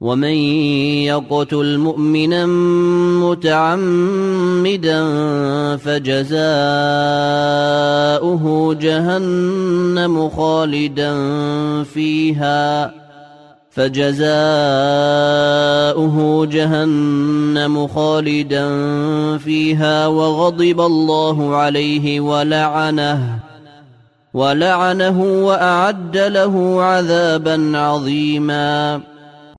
ومن يقتل مؤمنا متعمدا فجزاؤه جهنم خالدا فيها فجزاؤه جهنم خالدا فيها وغضب الله عليه ولعنه ولعنه وأعد له عذابا عظيما